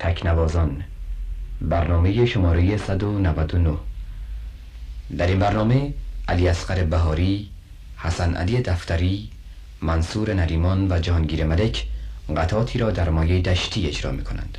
تکنوازان. برنامه شماره 199 در این برنامه علی اصغر بهاری حسن علی دفتری منصور نریمان و جهانگیر ملک قطعاتی را در مایه دشتی اجرا می کنند